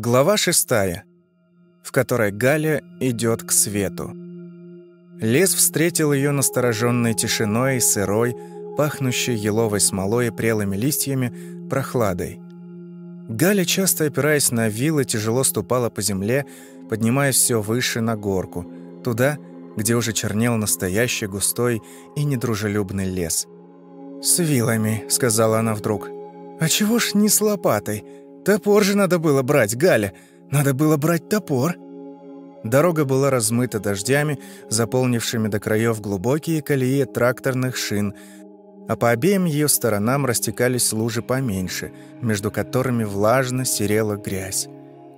Глава шестая, в которой Галя идет к свету. Лес встретил ее настороженной тишиной, сырой, пахнущей еловой смолой и прелыми листьями, прохладой. Галя, часто опираясь на вилы, тяжело ступала по земле, поднимаясь все выше на горку, туда, где уже чернел настоящий густой и недружелюбный лес. «С вилами», — сказала она вдруг. «А чего ж не с лопатой? Топор же надо было брать, Галя. Надо было брать топор». Дорога была размыта дождями, заполнившими до краев глубокие колеи тракторных шин, а по обеим ее сторонам растекались лужи поменьше, между которыми влажно серела грязь.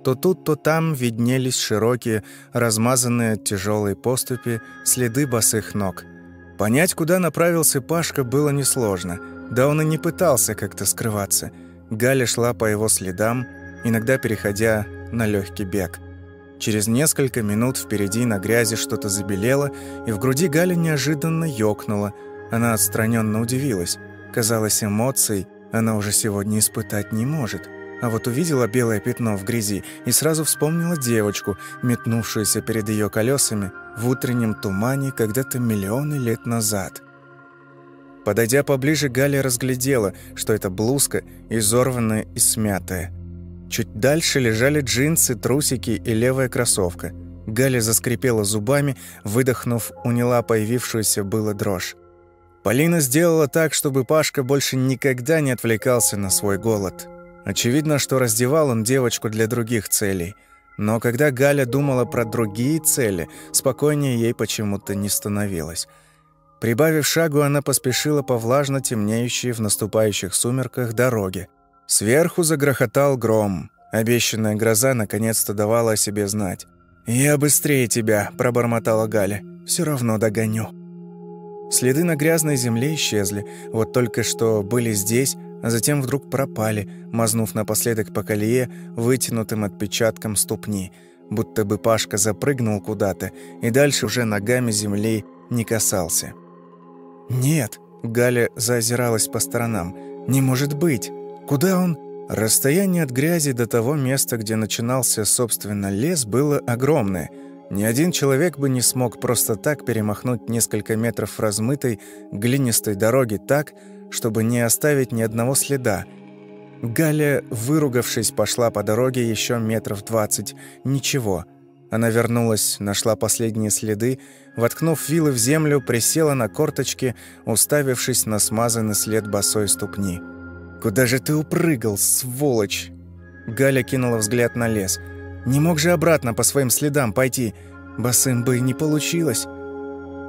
То тут, то там виднелись широкие, размазанные от тяжелой поступи, следы босых ног. Понять, куда направился Пашка, было несложно, да он и не пытался как-то скрываться. Галя шла по его следам, иногда переходя на легкий бег. Через несколько минут впереди на грязи что-то забелело, и в груди Галя неожиданно ёкнула. Она отстраненно удивилась. Казалось, эмоций она уже сегодня испытать не может. А вот увидела белое пятно в грязи и сразу вспомнила девочку, метнувшуюся перед ее колесами в утреннем тумане когда-то миллионы лет назад. Подойдя поближе, Галя разглядела, что это блузка, изорванная и смятая. Чуть дальше лежали джинсы, трусики и левая кроссовка. Галя заскрипела зубами, выдохнув, уняла появившуюся было дрожь. Полина сделала так, чтобы Пашка больше никогда не отвлекался на свой голод. Очевидно, что раздевал он девочку для других целей. Но когда Галя думала про другие цели, спокойнее ей почему-то не становилось. Прибавив шагу, она поспешила по влажно темнеющей в наступающих сумерках дороге. Сверху загрохотал гром. Обещанная гроза наконец-то давала о себе знать. «Я быстрее тебя», – пробормотала Галя. «Все равно догоню». Следы на грязной земле исчезли, вот только что были здесь, а затем вдруг пропали, мазнув напоследок по колее вытянутым отпечатком ступни, будто бы Пашка запрыгнул куда-то и дальше уже ногами земли не касался. «Нет», — Галя заозиралась по сторонам, — «не может быть. Куда он?» Расстояние от грязи до того места, где начинался, собственно, лес, было огромное. Ни один человек бы не смог просто так перемахнуть несколько метров размытой глинистой дороги так, чтобы не оставить ни одного следа. Галя, выругавшись, пошла по дороге еще метров двадцать. Ничего. Она вернулась, нашла последние следы, воткнув вилы в землю, присела на корточки, уставившись на смазанный след босой ступни. «Куда же ты упрыгал, сволочь?» Галя кинула взгляд на лес. «Не мог же обратно по своим следам пойти. Босым бы не получилось».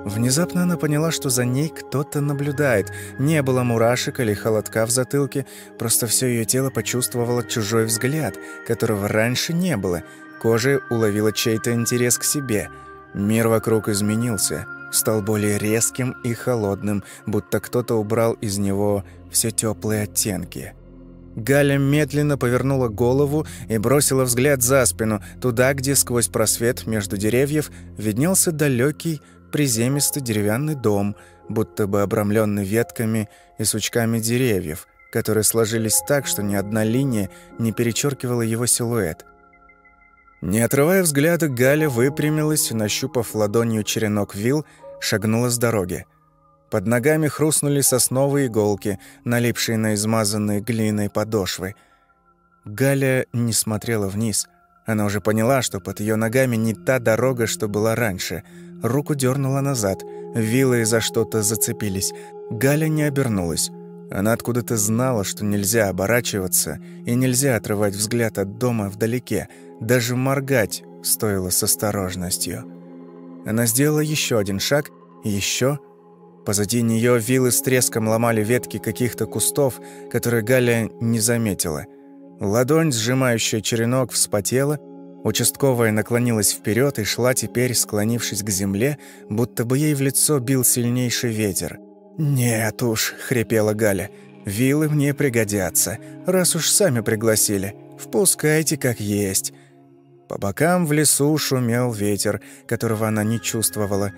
Внезапно она поняла, что за ней кто-то наблюдает. Не было мурашек или холодка в затылке, просто все ее тело почувствовало чужой взгляд, которого раньше не было. Кожа уловила чей-то интерес к себе. Мир вокруг изменился, стал более резким и холодным, будто кто-то убрал из него все теплые оттенки. Галя медленно повернула голову и бросила взгляд за спину, туда, где сквозь просвет между деревьев виднелся далекий приземистый деревянный дом, будто бы обрамленный ветками и сучками деревьев, которые сложились так, что ни одна линия не перечеркивала его силуэт. Не отрывая взгляда, Галя выпрямилась нащупав ладонью черенок вил, шагнула с дороги. Под ногами хрустнули сосновые иголки, налипшие на измазанные глиной подошвы. Галя не смотрела вниз. Она уже поняла, что под ее ногами не та дорога, что была раньше — Руку дернула назад. Вилы за что-то зацепились. Галя не обернулась. Она откуда-то знала, что нельзя оборачиваться и нельзя отрывать взгляд от дома вдалеке. Даже моргать стоило с осторожностью. Она сделала еще один шаг, еще. Позади нее вилы с треском ломали ветки каких-то кустов, которые Галя не заметила. Ладонь, сжимающая черенок, вспотела — Участковая наклонилась вперед и шла теперь, склонившись к земле, будто бы ей в лицо бил сильнейший ветер. «Нет уж», — хрипела Галя, — «вилы мне пригодятся, раз уж сами пригласили. Впускайте как есть». По бокам в лесу шумел ветер, которого она не чувствовала.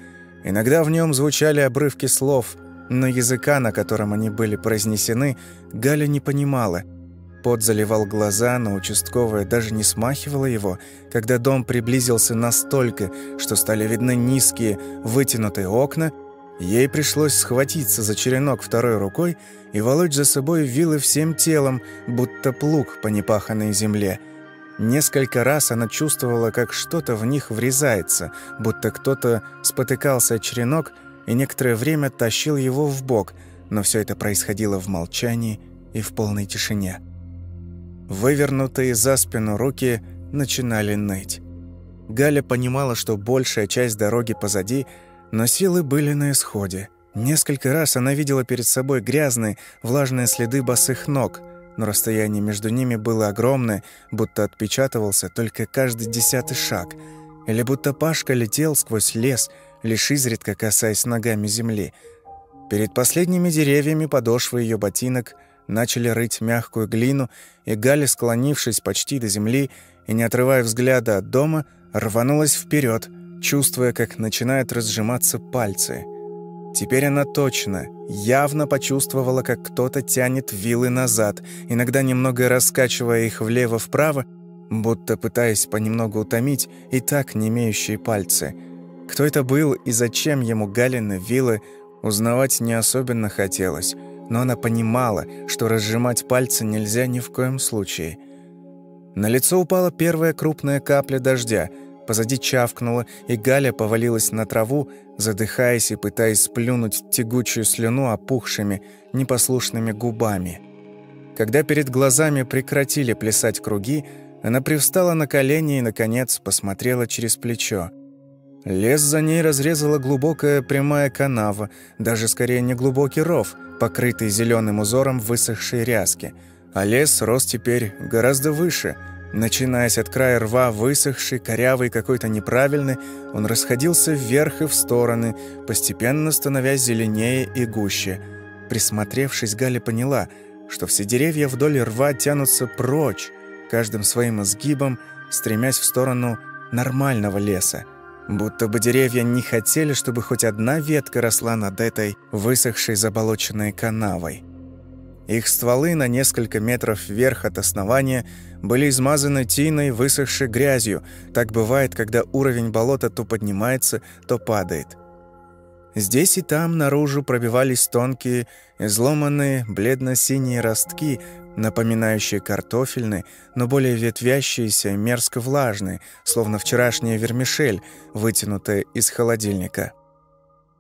Иногда в нем звучали обрывки слов, но языка, на котором они были произнесены, Галя не понимала — Пот заливал глаза, но участковая даже не смахивала его, когда дом приблизился настолько, что стали видны низкие, вытянутые окна, ей пришлось схватиться за черенок второй рукой и волочь за собой вилы всем телом, будто плуг по непаханной земле. Несколько раз она чувствовала, как что-то в них врезается, будто кто-то спотыкался о черенок и некоторое время тащил его в бок, но все это происходило в молчании и в полной тишине. Вывернутые за спину руки начинали ныть. Галя понимала, что большая часть дороги позади, но силы были на исходе. Несколько раз она видела перед собой грязные, влажные следы босых ног, но расстояние между ними было огромное, будто отпечатывался только каждый десятый шаг, или будто Пашка летел сквозь лес, лишь изредка касаясь ногами земли. Перед последними деревьями подошвы ее ботинок – начали рыть мягкую глину, и Галя, склонившись почти до земли и не отрывая взгляда от дома, рванулась вперед, чувствуя, как начинают разжиматься пальцы. Теперь она точно, явно почувствовала, как кто-то тянет вилы назад, иногда немного раскачивая их влево-вправо, будто пытаясь понемногу утомить и так не имеющие пальцы. Кто это был и зачем ему Галины вилы, узнавать не особенно хотелось – но она понимала, что разжимать пальцы нельзя ни в коем случае. На лицо упала первая крупная капля дождя, позади чавкнула, и Галя повалилась на траву, задыхаясь и пытаясь сплюнуть тягучую слюну опухшими, непослушными губами. Когда перед глазами прекратили плясать круги, она привстала на колени и, наконец, посмотрела через плечо. Лес за ней разрезала глубокая прямая канава, даже скорее не глубокий ров, покрытый зеленым узором высохшей ряски, а лес рос теперь гораздо выше. Начинаясь от края рва, высохший, корявый, какой-то неправильный, он расходился вверх и в стороны, постепенно становясь зеленее и гуще. Присмотревшись, Галя поняла, что все деревья вдоль рва тянутся прочь, каждым своим изгибом, стремясь в сторону нормального леса. Будто бы деревья не хотели, чтобы хоть одна ветка росла над этой высохшей заболоченной канавой. Их стволы на несколько метров вверх от основания были измазаны тиной, высохшей грязью. Так бывает, когда уровень болота то поднимается, то падает. Здесь и там наружу пробивались тонкие, изломанные, бледно-синие ростки, напоминающие картофельные, но более ветвящиеся мерзко влажные, словно вчерашняя вермишель, вытянутая из холодильника.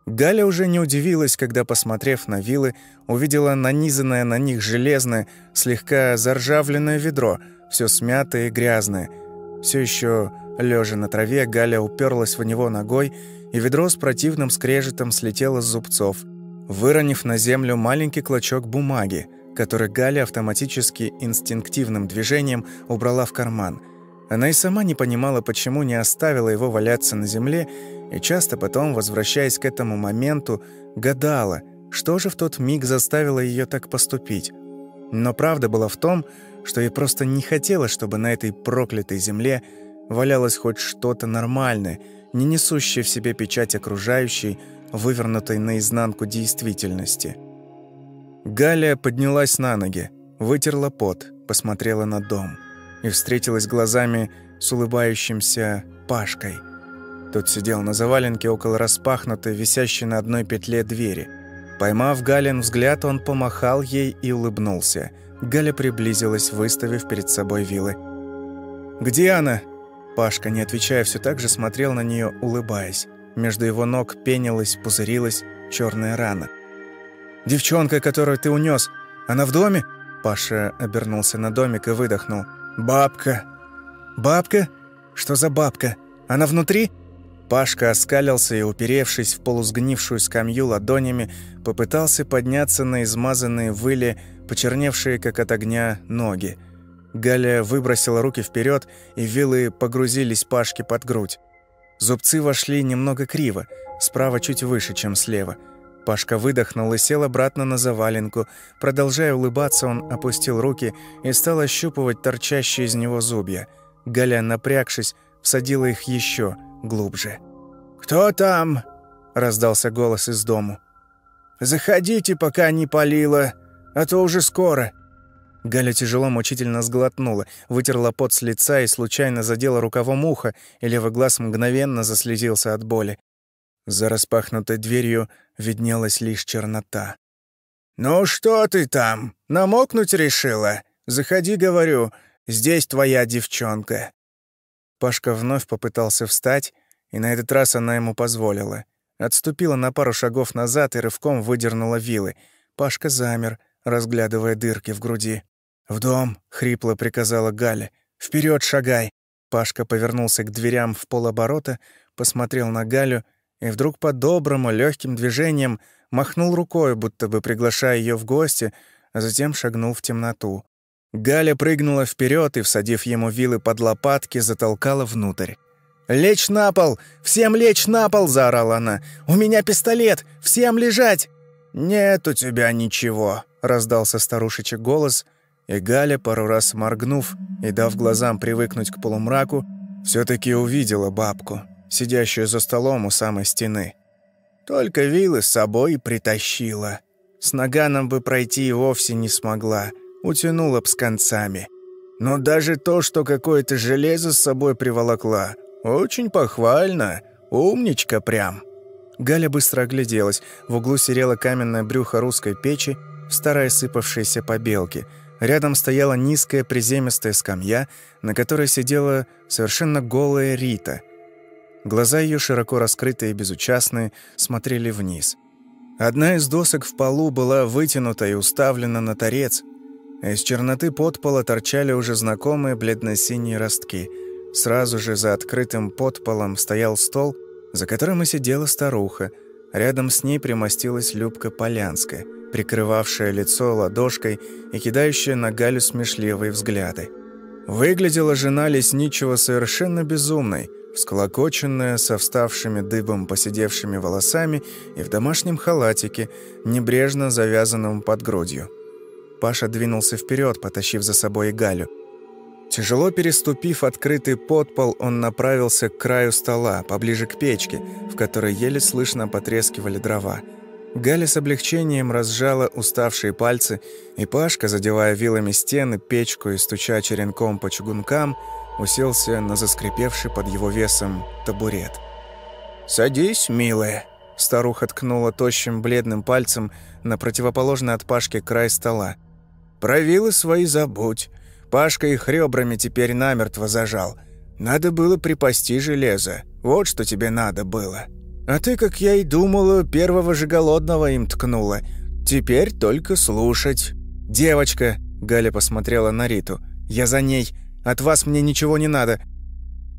Галя уже не удивилась, когда, посмотрев на вилы, увидела нанизанное на них железное, слегка заржавленное ведро, все смятое и грязное. Все еще лежа на траве, Галя уперлась в него ногой, и ведро с противным скрежетом слетело с зубцов, выронив на землю маленький клочок бумаги — который Галя автоматически инстинктивным движением убрала в карман. Она и сама не понимала, почему не оставила его валяться на земле, и часто потом, возвращаясь к этому моменту, гадала, что же в тот миг заставило ее так поступить. Но правда была в том, что ей просто не хотелось, чтобы на этой проклятой земле валялось хоть что-то нормальное, не несущее в себе печать окружающей, вывернутой наизнанку действительности. Галя поднялась на ноги, вытерла пот, посмотрела на дом и встретилась глазами с улыбающимся Пашкой. Тот сидел на заваленке около распахнутой, висящей на одной петле двери. Поймав Галин взгляд, он помахал ей и улыбнулся. Галя приблизилась, выставив перед собой вилы. «Где она?» Пашка, не отвечая, все так же смотрел на нее, улыбаясь. Между его ног пенилась, пузырилась черная рана – Девчонка, которую ты унес, она в доме?» Паша обернулся на домик и выдохнул. «Бабка!» «Бабка? Что за бабка? Она внутри?» Пашка оскалился и, уперевшись в полусгнившую скамью ладонями, попытался подняться на измазанные выли, почерневшие, как от огня, ноги. Галя выбросила руки вперед, и вилы погрузились Пашке под грудь. Зубцы вошли немного криво, справа чуть выше, чем слева – Пашка выдохнул и сел обратно на заваленку. Продолжая улыбаться, он опустил руки и стал ощупывать торчащие из него зубья. Галя, напрягшись, всадила их еще глубже. «Кто там?» – раздался голос из дому. «Заходите, пока не палило, а то уже скоро». Галя тяжело мучительно сглотнула, вытерла пот с лица и случайно задела рукавом ухо, и левый глаз мгновенно заслезился от боли. За распахнутой дверью виднелась лишь чернота. «Ну что ты там? Намокнуть решила? Заходи, говорю, здесь твоя девчонка». Пашка вновь попытался встать, и на этот раз она ему позволила. Отступила на пару шагов назад и рывком выдернула вилы. Пашка замер, разглядывая дырки в груди. «В дом!» — хрипло приказала Галя. Вперед шагай!» Пашка повернулся к дверям в полоборота, посмотрел на Галю и вдруг по-доброму, легким движением махнул рукой, будто бы приглашая ее в гости, а затем шагнул в темноту. Галя прыгнула вперед и, всадив ему вилы под лопатки, затолкала внутрь. «Лечь на пол! Всем лечь на пол!» — заорала она. «У меня пистолет! Всем лежать!» «Нет у тебя ничего!» — раздался старушечий голос, и Галя, пару раз моргнув и дав глазам привыкнуть к полумраку, все таки увидела бабку, сидящую за столом у самой стены. Только вилы с собой притащила. С наганом бы пройти и вовсе не смогла, утянула б с концами. Но даже то, что какое-то железо с собой приволокла, очень похвально, умничка прям. Галя быстро огляделась. В углу серела каменное брюхо русской печи, старая сыпавшаяся побелки. Рядом стояла низкая приземистая скамья, на которой сидела совершенно голая Рита — Глаза ее, широко раскрытые и безучастные, смотрели вниз. Одна из досок в полу была вытянута и уставлена на торец, из черноты подпола торчали уже знакомые бледно-синие ростки. Сразу же за открытым подполом стоял стол, за которым и сидела старуха. Рядом с ней примостилась Любка Полянская, прикрывавшая лицо ладошкой и кидающая на Галю смешливые взгляды. Выглядела жена лесничего совершенно безумной – всколокоченная, со вставшими дыбом посидевшими волосами и в домашнем халатике, небрежно завязанном под грудью. Паша двинулся вперед, потащив за собой и Галю. Тяжело переступив открытый подпол, он направился к краю стола, поближе к печке, в которой еле слышно потрескивали дрова. Галя с облегчением разжала уставшие пальцы, и Пашка, задевая вилами стены, печку и стуча черенком по чугункам, уселся на заскрипевший под его весом табурет. «Садись, милая», — старуха ткнула тощим бледным пальцем на противоположный от Пашки край стола. «Провилы свои забудь. Пашка их ребрами теперь намертво зажал. Надо было припасти железо. Вот что тебе надо было. А ты, как я и думала, первого же голодного им ткнула. Теперь только слушать. Девочка, Галя посмотрела на Риту. Я за ней. От вас мне ничего не надо».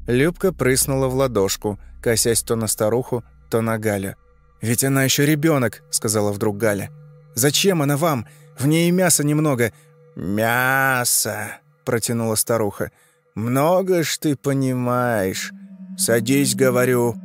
Любка прыснула в ладошку, косясь то на старуху, то на Галя. «Ведь она еще ребенок, сказала вдруг Галя. «Зачем она вам? В ней мяса немного». «Мясо!» — протянула старуха. «Много ж ты понимаешь. Садись, говорю».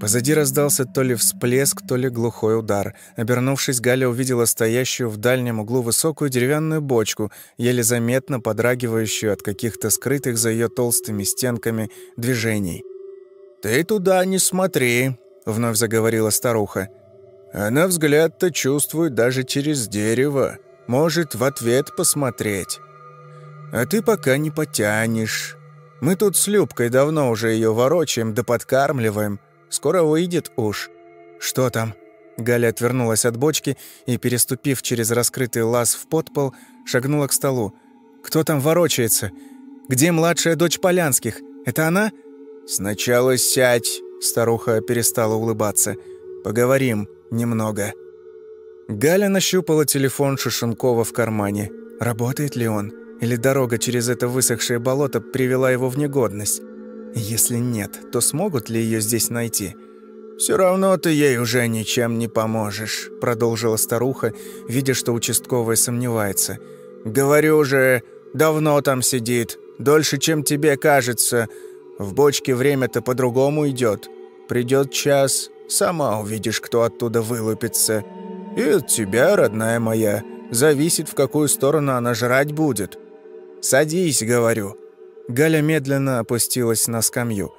Позади раздался то ли всплеск, то ли глухой удар. Обернувшись, Галя увидела стоящую в дальнем углу высокую деревянную бочку, еле заметно подрагивающую от каких-то скрытых за ее толстыми стенками движений. «Ты туда не смотри», — вновь заговорила старуха. «Она взгляд-то чувствует даже через дерево. Может, в ответ посмотреть. А ты пока не потянешь. Мы тут с Любкой давно уже ее ворочаем да подкармливаем». Скоро выйдет уж». «Что там?» Галя отвернулась от бочки и, переступив через раскрытый лаз в подпол, шагнула к столу. «Кто там ворочается? Где младшая дочь Полянских? Это она?» «Сначала сядь», — старуха перестала улыбаться. «Поговорим немного». Галя нащупала телефон Шишенкова в кармане. Работает ли он? Или дорога через это высохшее болото привела его в негодность? Если нет, то смогут ли ее здесь найти? Все равно ты ей уже ничем не поможешь», — продолжила старуха, видя, что участковый сомневается. «Говорю же, давно там сидит, дольше, чем тебе кажется. В бочке время-то по-другому идет. Придет час, сама увидишь, кто оттуда вылупится. И от тебя, родная моя, зависит, в какую сторону она жрать будет. Садись, говорю». Галя медленно опустилась на скамью.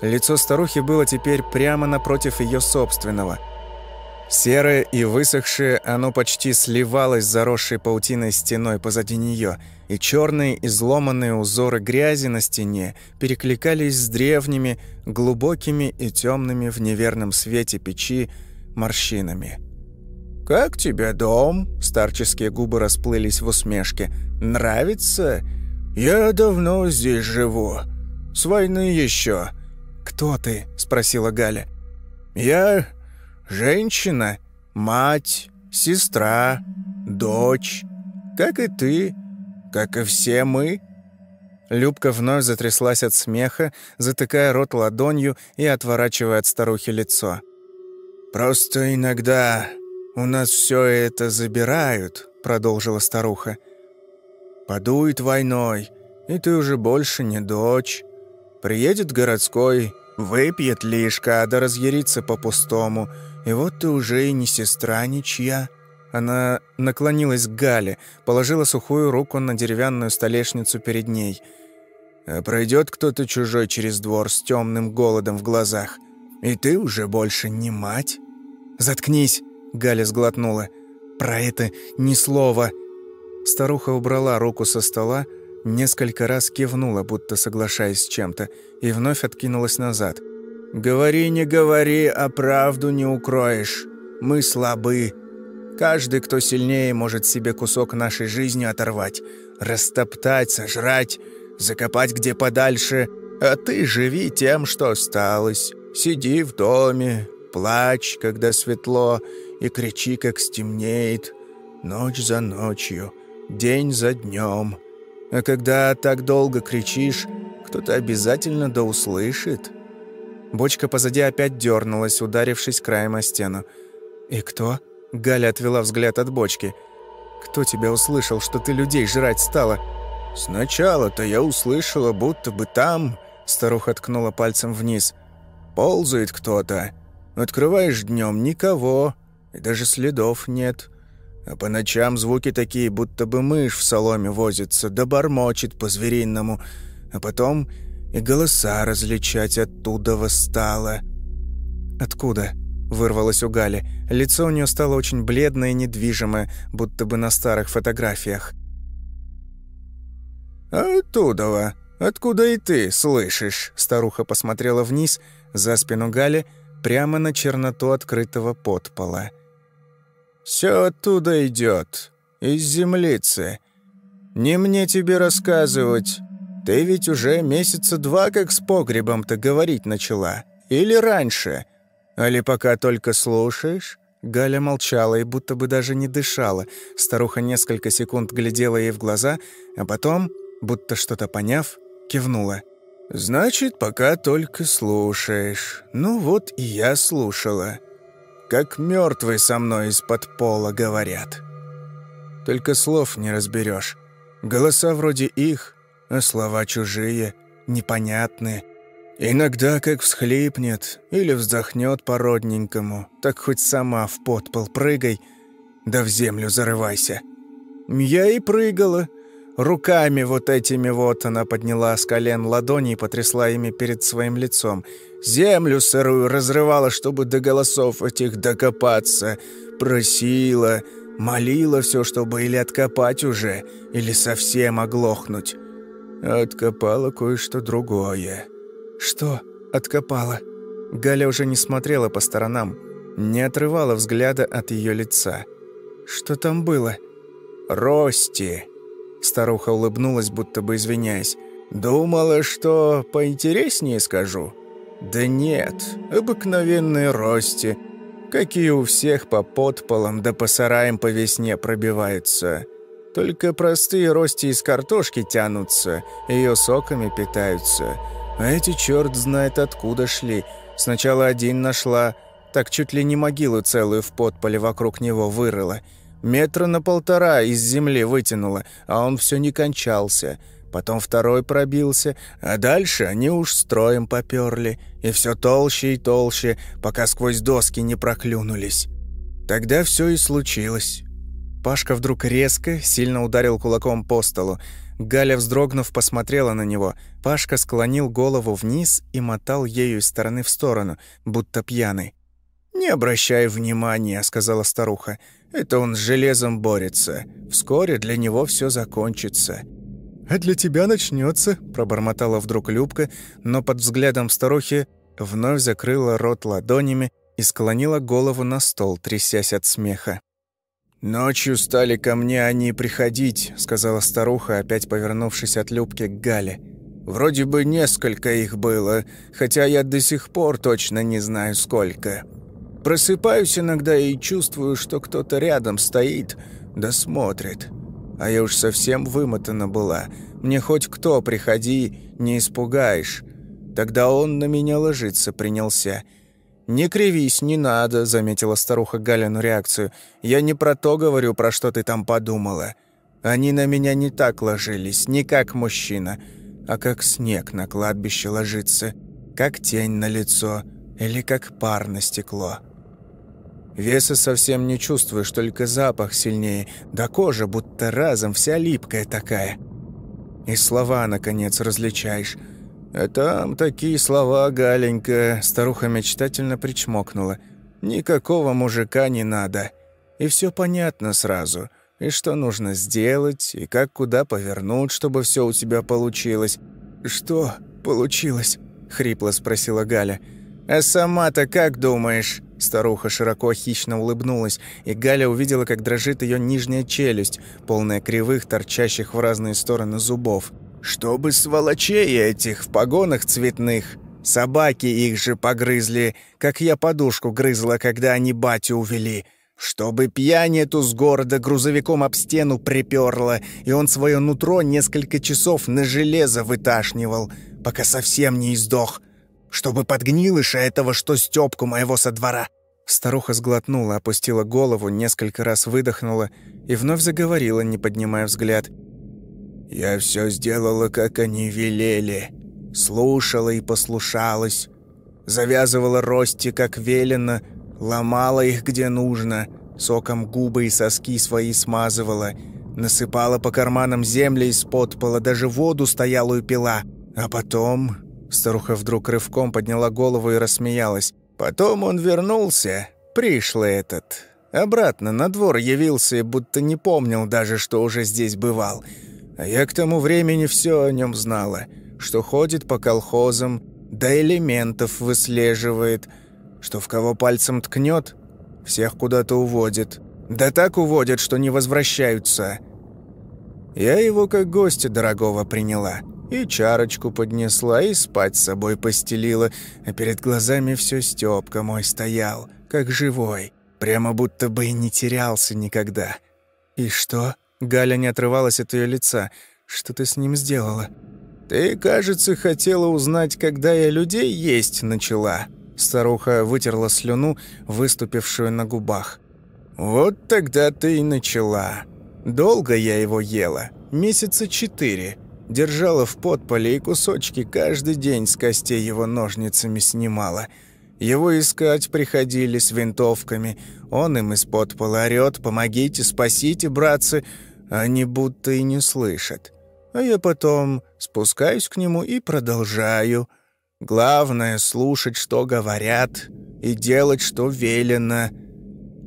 Лицо старухи было теперь прямо напротив ее собственного. Серое и высохшее, оно почти сливалось с заросшей паутиной стеной позади нее, и черные изломанные узоры грязи на стене перекликались с древними, глубокими и темными в неверном свете печи морщинами. «Как тебе дом?» – старческие губы расплылись в усмешке. «Нравится? Я давно здесь живу. С войны еще». «Кто ты?» – спросила Галя. «Я Женщина, мать, сестра, дочь, как и ты, как и все мы». Любка вновь затряслась от смеха, затыкая рот ладонью и отворачивая от старухи лицо. «Просто иногда у нас все это забирают», — продолжила старуха. «Подует войной, и ты уже больше не дочь. Приедет городской, выпьет лишка, да разъярится по-пустому, и вот ты уже и не сестра ничья». Она наклонилась к Гале, положила сухую руку на деревянную столешницу перед ней. «А пройдет кто-то чужой через двор с темным голодом в глазах, и ты уже больше не мать?» «Заткнись!» — Галя сглотнула. «Про это ни слова!» Старуха убрала руку со стола, несколько раз кивнула, будто соглашаясь с чем-то, и вновь откинулась назад. «Говори, не говори, а правду не укроешь. Мы слабы. Каждый, кто сильнее, может себе кусок нашей жизни оторвать, растоптать, сожрать, закопать где подальше. А ты живи тем, что осталось. Сиди в доме, плачь, когда светло, и кричи, как стемнеет. Ночь за ночью, день за днем. А когда так долго кричишь, кто-то обязательно да услышит». Бочка позади опять дернулась, ударившись краем о стену. «И кто?» Галя отвела взгляд от бочки. «Кто тебя услышал, что ты людей жрать стала?» «Сначала-то я услышала, будто бы там...» Старуха ткнула пальцем вниз. «Ползает кто-то. Открываешь днем никого, и даже следов нет. А по ночам звуки такие, будто бы мышь в соломе возится, да бормочет по-звериному. А потом и голоса различать оттуда восстало. «Откуда?» — вырвалось у Гали. Лицо у нее стало очень бледное и недвижимое, будто бы на старых фотографиях. «Оттуда, откуда и ты слышишь?» Старуха посмотрела вниз, за спину Гали, прямо на черноту открытого подпола. «Все оттуда идет, из землицы. Не мне тебе рассказывать, ты ведь уже месяца два как с погребом-то говорить начала. Или раньше? Али пока только слушаешь?» Галя молчала и будто бы даже не дышала. Старуха несколько секунд глядела ей в глаза, а потом, будто что-то поняв, кивнула. «Значит, пока только слушаешь. Ну вот и я слушала. Как мертвые со мной из-под пола говорят. Только слов не разберешь. Голоса вроде их, а слова чужие, непонятные. Иногда как всхлипнет или вздохнет по-родненькому, так хоть сама в подпол прыгай, да в землю зарывайся. Я и прыгала. Руками вот этими вот она подняла с колен ладони и потрясла ими перед своим лицом. Землю сырую разрывала, чтобы до голосов этих докопаться. Просила, молила все, чтобы или откопать уже, или совсем оглохнуть. Откопала кое-что другое. Что откопала? Галя уже не смотрела по сторонам, не отрывала взгляда от ее лица. Что там было? Рости. Старуха улыбнулась, будто бы извиняясь. Думала, что поинтереснее скажу. Да нет, обыкновенные рости, какие у всех по подполам да по сараям по весне пробиваются. Только простые рости из картошки тянутся, ее соками питаются. А эти черт знает откуда шли. Сначала один нашла, так чуть ли не могилу целую в подполе вокруг него вырыла. Метра на полтора из земли вытянула, а он все не кончался. Потом второй пробился, а дальше они уж строем поперли, и все толще и толще, пока сквозь доски не проклюнулись. Тогда все и случилось. Пашка вдруг резко, сильно ударил кулаком по столу. Галя, вздрогнув, посмотрела на него. Пашка склонил голову вниз и мотал ею из стороны в сторону, будто пьяный. «Не обращай внимания», — сказала старуха. «Это он с железом борется. Вскоре для него все закончится». «А для тебя начнется, пробормотала вдруг Любка, но под взглядом старухи вновь закрыла рот ладонями и склонила голову на стол, трясясь от смеха. «Ночью стали ко мне они приходить», — сказала старуха, опять повернувшись от Любки к Гале. «Вроде бы несколько их было, хотя я до сих пор точно не знаю, сколько. Просыпаюсь иногда и чувствую, что кто-то рядом стоит, да смотрит. А я уж совсем вымотана была. Мне хоть кто приходи, не испугаешь. Тогда он на меня ложиться принялся». «Не кривись, не надо», — заметила старуха Галину реакцию. «Я не про то говорю, про что ты там подумала. Они на меня не так ложились, не как мужчина, а как снег на кладбище ложится, как тень на лицо или как пар на стекло. Веса совсем не чувствуешь, только запах сильнее, да кожа будто разом вся липкая такая. И слова, наконец, различаешь». «А там такие слова, Галенька», — старуха мечтательно причмокнула. «Никакого мужика не надо. И все понятно сразу. И что нужно сделать, и как куда повернуть, чтобы все у тебя получилось». «Что получилось?» — хрипло спросила Галя. «А сама-то как думаешь?» Старуха широко хищно улыбнулась, и Галя увидела, как дрожит ее нижняя челюсть, полная кривых, торчащих в разные стороны зубов. Чтобы сволочей этих в погонах цветных, собаки их же погрызли, как я подушку грызла, когда они батю увели. Чтобы пьянь эту с города грузовиком об стену приперла, и он свое нутро несколько часов на железо выташнивал, пока совсем не издох. Чтобы подгнилыша этого, что Стёпку моего со двора. Старуха сглотнула, опустила голову, несколько раз выдохнула и вновь заговорила, не поднимая взгляд — я все сделала, как они велели. Слушала и послушалась. Завязывала рости, как велено, ломала их, где нужно, соком губы и соски свои смазывала, насыпала по карманам земли из-под пола, даже воду стоялую пила. А потом... Старуха вдруг рывком подняла голову и рассмеялась. Потом он вернулся, пришлый этот. Обратно на двор явился будто не помнил даже, что уже здесь бывал. А я к тому времени все о нем знала, что ходит по колхозам, да элементов выслеживает, что в кого пальцем ткнет, всех куда-то уводит. Да так уводят, что не возвращаются. Я его как гостя дорогого приняла. И чарочку поднесла, и спать с собой постелила, а перед глазами все Стёпка мой стоял, как живой, прямо будто бы и не терялся никогда. И что? Галя не отрывалась от ее лица. «Что ты с ним сделала?» «Ты, кажется, хотела узнать, когда я людей есть начала». Старуха вытерла слюну, выступившую на губах. «Вот тогда ты и начала. Долго я его ела. Месяца четыре. Держала в подполе и кусочки каждый день с костей его ножницами снимала. Его искать приходили с винтовками. Он им из-под пола орёт «Помогите, спасите, братцы!» Они будто и не слышат. А я потом спускаюсь к нему и продолжаю. Главное — слушать, что говорят, и делать, что велено.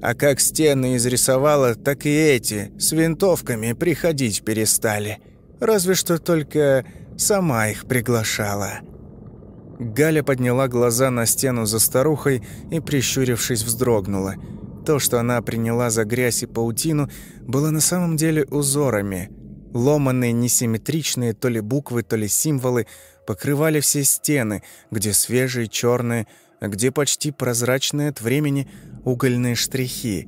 А как стены изрисовала, так и эти с винтовками приходить перестали. Разве что только сама их приглашала». Галя подняла глаза на стену за старухой и, прищурившись, вздрогнула — то, что она приняла за грязь и паутину, было на самом деле узорами. Ломанные, несимметричные то ли буквы, то ли символы покрывали все стены, где свежие, черные, а где почти прозрачные от времени угольные штрихи.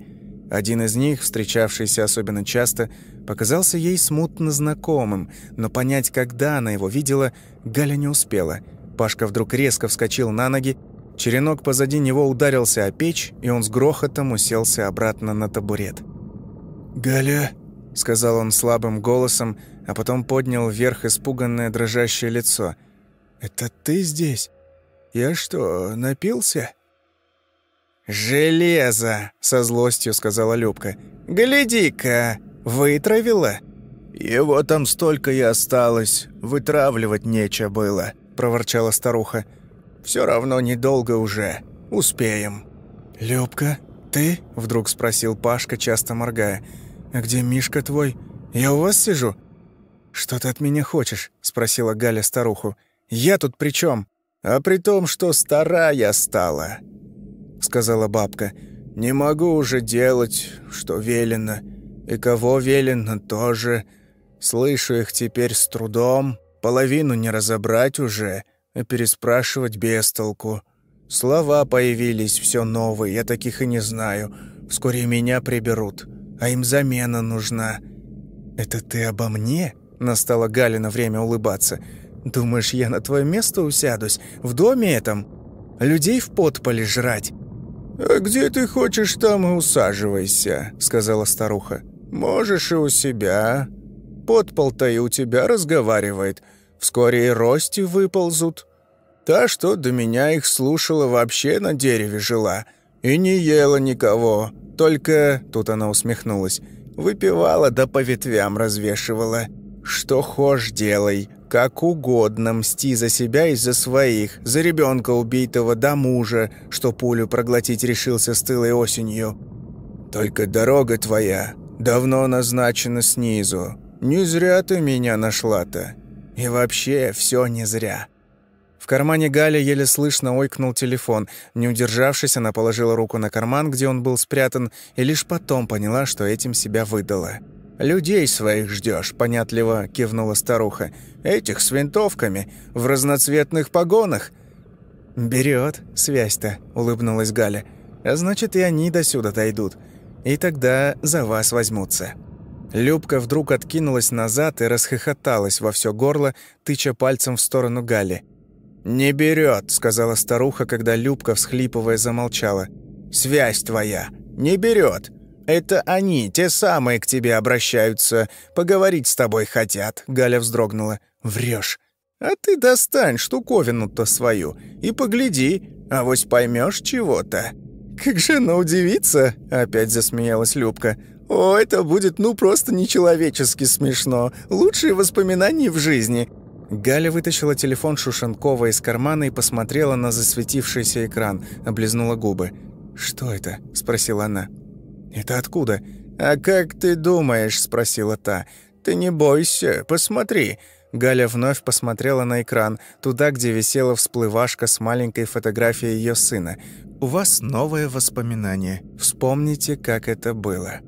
Один из них, встречавшийся особенно часто, показался ей смутно знакомым, но понять, когда она его видела, Галя не успела. Пашка вдруг резко вскочил на ноги Черенок позади него ударился о печь, и он с грохотом уселся обратно на табурет. «Галя», — сказал он слабым голосом, а потом поднял вверх испуганное дрожащее лицо. «Это ты здесь? Я что, напился?» «Железо!» — со злостью сказала Любка. «Гляди-ка, вытравила?» «Его там столько и осталось, вытравливать нечего было», — проворчала старуха. Все равно недолго уже. Успеем». «Любка, ты?» – вдруг спросил Пашка, часто моргая. «А где Мишка твой? Я у вас сижу?» «Что ты от меня хочешь?» – спросила Галя старуху. «Я тут при чем? «А при том, что старая стала», — сказала бабка. «Не могу уже делать, что велено, и кого велено тоже. Слышу их теперь с трудом, половину не разобрать уже, и переспрашивать без толку. Слова появились все новые, я таких и не знаю. Вскоре меня приберут, а им замена нужна». «Это ты обо мне?» — настала Галина время улыбаться — Думаешь, я на твое место усядусь? В доме этом? Людей в подполе жрать?» «А где ты хочешь, там и усаживайся», — сказала старуха. «Можешь и у себя. Подпол-то и у тебя разговаривает. Вскоре и рости выползут. Та, что до меня их слушала, вообще на дереве жила. И не ела никого. Только...» — тут она усмехнулась. «Выпивала да по ветвям развешивала. Что хошь делай, как угодно мсти за себя и за своих, за ребенка убитого, да мужа, что пулю проглотить решился стылой осенью. Только дорога твоя давно назначена снизу. Не зря ты меня нашла-то. И вообще все не зря». В кармане Галя еле слышно ойкнул телефон. Не удержавшись, она положила руку на карман, где он был спрятан, и лишь потом поняла, что этим себя выдала. «Людей своих ждешь, понятливо кивнула старуха. «Этих с винтовками, в разноцветных погонах». «Берет связь-то», — улыбнулась Галя. «А значит, и они до сюда дойдут. И тогда за вас возьмутся». Любка вдруг откинулась назад и расхохоталась во все горло, тыча пальцем в сторону Гали. «Не берет», — сказала старуха, когда Любка, всхлипывая, замолчала. «Связь твоя не берет. «Это они, те самые, к тебе обращаются. Поговорить с тобой хотят», — Галя вздрогнула. Врешь. «А ты достань штуковину-то свою и погляди, а вось поймешь чего-то». «Как же она удивится?» — опять засмеялась Любка. «О, это будет ну просто нечеловечески смешно. Лучшие воспоминания в жизни». Галя вытащила телефон Шушенкова из кармана и посмотрела на засветившийся экран, облизнула губы. «Что это?» — спросила она. «Это откуда?» «А как ты думаешь?» – спросила та. «Ты не бойся, посмотри». Галя вновь посмотрела на экран, туда, где висела всплывашка с маленькой фотографией ее сына. «У вас новое воспоминание. Вспомните, как это было».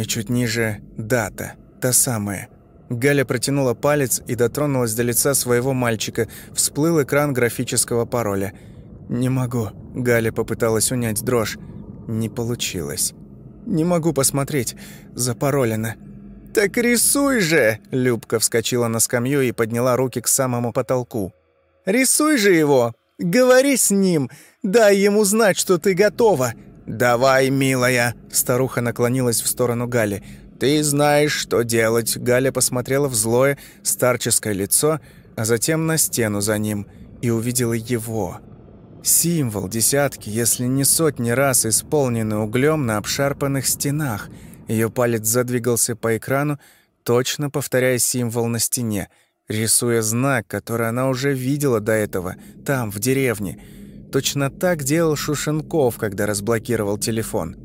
И чуть ниже – дата, та самая. Галя протянула палец и дотронулась до лица своего мальчика. Всплыл экран графического пароля. «Не могу». Галя попыталась унять дрожь. Не получилось. Не могу посмотреть. Запаролено». «Так рисуй же!» Любка вскочила на скамью и подняла руки к самому потолку. «Рисуй же его! Говори с ним! Дай ему знать, что ты готова!» «Давай, милая!» Старуха наклонилась в сторону Гали. «Ты знаешь, что делать!» Галя посмотрела в злое, старческое лицо, а затем на стену за ним и увидела его. Символ десятки, если не сотни раз исполненный углем на обшарпанных стенах. Ее палец задвигался по экрану, точно повторяя символ на стене, рисуя знак, который она уже видела до этого, там, в деревне. Точно так делал Шушенков, когда разблокировал телефон.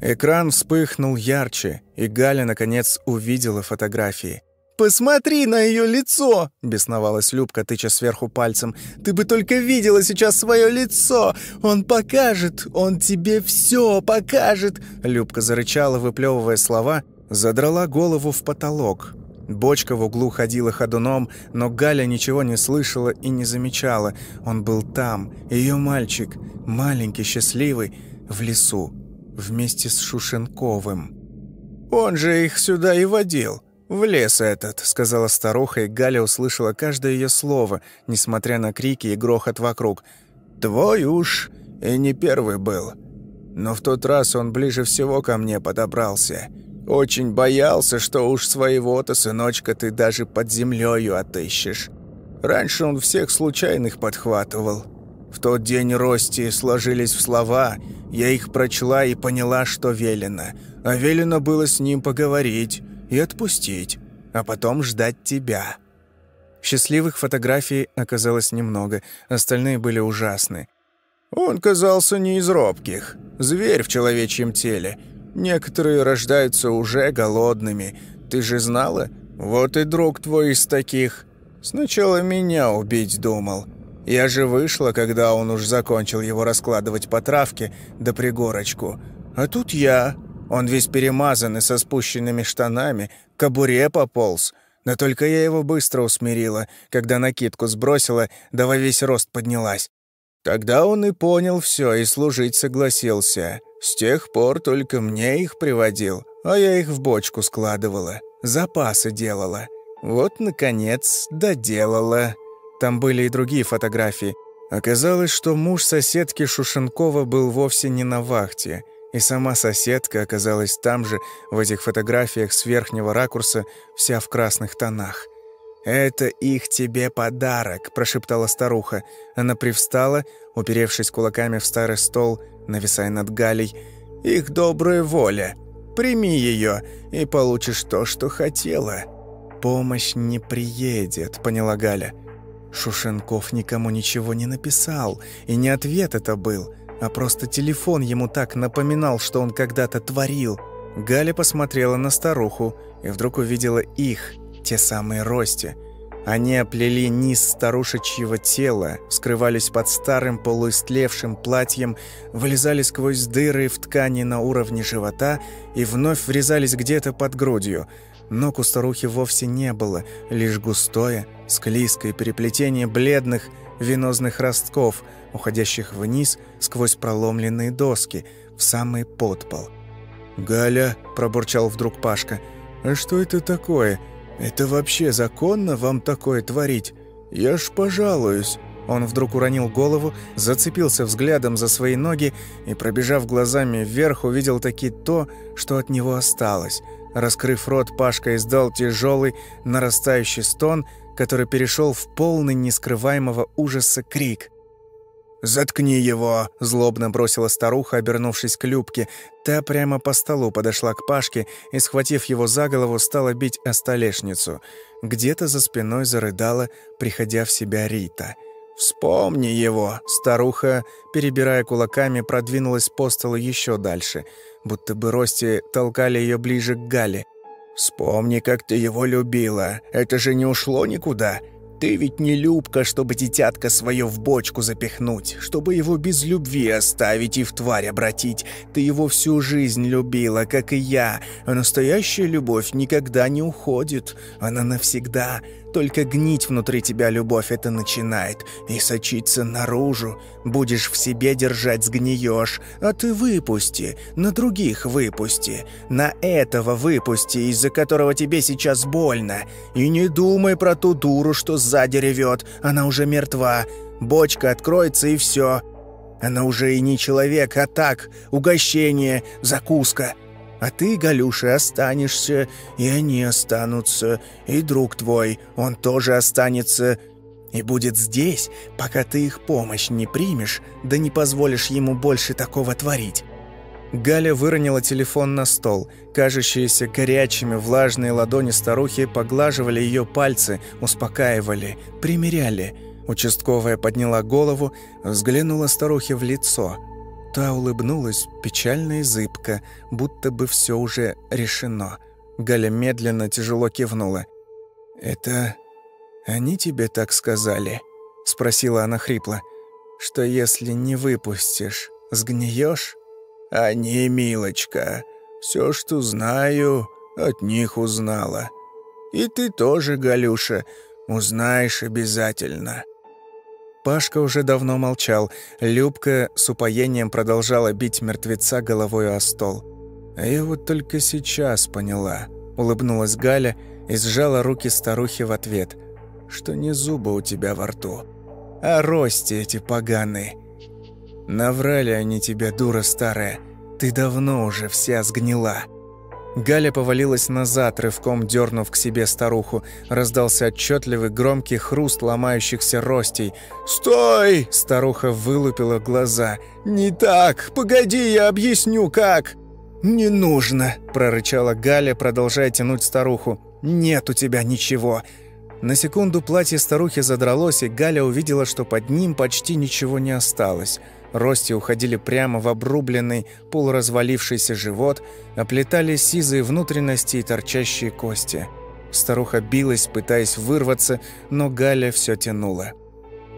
Экран вспыхнул ярче, и Галя, наконец, увидела фотографии. «Посмотри на ее лицо!» — бесновалась Любка, тыча сверху пальцем. «Ты бы только видела сейчас свое лицо! Он покажет! Он тебе все покажет!» Любка зарычала, выплевывая слова, задрала голову в потолок. Бочка в углу ходила ходуном, но Галя ничего не слышала и не замечала. Он был там, ее мальчик, маленький, счастливый, в лесу, вместе с Шушенковым. «Он же их сюда и водил!» «В лес этот», — сказала старуха, и Галя услышала каждое ее слово, несмотря на крики и грохот вокруг. «Твой уж и не первый был. Но в тот раз он ближе всего ко мне подобрался. Очень боялся, что уж своего-то, сыночка, ты даже под землею отыщешь. Раньше он всех случайных подхватывал. В тот день Рости сложились в слова, я их прочла и поняла, что велено. А велено было с ним поговорить» и отпустить, а потом ждать тебя». Счастливых фотографий оказалось немного, остальные были ужасны. Он казался не из робких. Зверь в человечьем теле. Некоторые рождаются уже голодными. Ты же знала? Вот и друг твой из таких. Сначала меня убить думал. Я же вышла, когда он уж закончил его раскладывать по травке да пригорочку. А тут я. Он весь перемазанный, со спущенными штанами, к кобуре пополз. Да только я его быстро усмирила, когда накидку сбросила, да во весь рост поднялась. Тогда он и понял все и служить согласился. С тех пор только мне их приводил, а я их в бочку складывала, запасы делала. Вот, наконец, доделала. Там были и другие фотографии. Оказалось, что муж соседки Шушенкова был вовсе не на вахте, и сама соседка оказалась там же, в этих фотографиях с верхнего ракурса, вся в красных тонах. «Это их тебе подарок», – прошептала старуха. Она привстала, уперевшись кулаками в старый стол, нависая над Галей. «Их добрая воля. Прими ее, и получишь то, что хотела». «Помощь не приедет», – поняла Галя. Шушенков никому ничего не написал, и не ответ это был, а просто телефон ему так напоминал, что он когда-то творил. Галя посмотрела на старуху и вдруг увидела их – те самые рости. Они оплели низ старушечьего тела, скрывались под старым полуистлевшим платьем, вылезали сквозь дыры в ткани на уровне живота и вновь врезались где-то под грудью. Ног у старухи вовсе не было, лишь густое, склизкое переплетение бледных венозных ростков, уходящих вниз сквозь проломленные доски, в самый подпол. «Галя», – пробурчал вдруг Пашка, – «а что это такое?» «Это вообще законно вам такое творить? Я ж пожалуюсь». Он вдруг уронил голову, зацепился взглядом за свои ноги и, пробежав глазами вверх, увидел таки то, что от него осталось. Раскрыв рот, Пашка издал тяжелый, нарастающий стон, который перешел в полный нескрываемого ужаса крик. «Заткни его!» – злобно бросила старуха, обернувшись к Любке. Та прямо по столу подошла к Пашке и, схватив его за голову, стала бить о столешницу. Где-то за спиной зарыдала, приходя в себя Рита. «Вспомни его!» Старуха, перебирая кулаками, продвинулась по столу еще дальше, будто бы Рости толкали ее ближе к Гале. «Вспомни, как ты его любила. Это же не ушло никуда. Ты ведь не Любка, чтобы дитятка свое в бочку запихнуть, чтобы его без любви оставить и в тварь обратить. Ты его всю жизнь любила, как и я, а настоящая любовь никогда не уходит. Она навсегда. Только гнить внутри тебя любовь это начинает и сочиться наружу. Будешь в себе держать, сгниешь. А ты выпусти, на других выпусти, на этого выпусти, из-за которого тебе сейчас больно. И не думай про ту дуру, что сзади ревет, она уже мертва. Бочка откроется и все. Она уже и не человек, а так, угощение, закуска. А ты, Галюша, останешься, и они останутся, и друг твой, он тоже останется, и будет здесь, пока ты их помощь не примешь, да не позволишь ему больше такого творить». Галя выронила телефон на стол. Кажущиеся горячими влажные ладони старухи поглаживали ее пальцы, успокаивали, примеряли. Участковая подняла голову, взглянула старухе в лицо – Та улыбнулась печально и зыбко, будто бы все уже решено. Галя медленно, тяжело кивнула. «Это они тебе так сказали?» — спросила она хрипло. «Что если не выпустишь, сгниешь?» «Они, милочка, все, что знаю, от них узнала. И ты тоже, Галюша, узнаешь обязательно». Пашка уже давно молчал. Любка с упоением продолжала бить мертвеца головой о стол. А я вот только сейчас поняла. Улыбнулась Галя и сжала руки старухи в ответ. Что не зубы у тебя во рту, а рости эти поганые. Наврали они тебя, дура старая. Ты давно уже вся сгнила. Галя повалилась назад, рывком дернув к себе старуху. Раздался отчетливый громкий хруст ломающихся ростей. «Стой!» – старуха вылупила глаза. «Не так! Погоди, я объясню, как!» «Не нужно!» – прорычала Галя, продолжая тянуть старуху. «Нет у тебя ничего!» На секунду платье старухи задралось, и Галя увидела, что под ним почти ничего не осталось. Рости уходили прямо в обрубленный, полуразвалившийся живот, оплетали сизые внутренности и торчащие кости. Старуха билась, пытаясь вырваться, но Галя все тянула.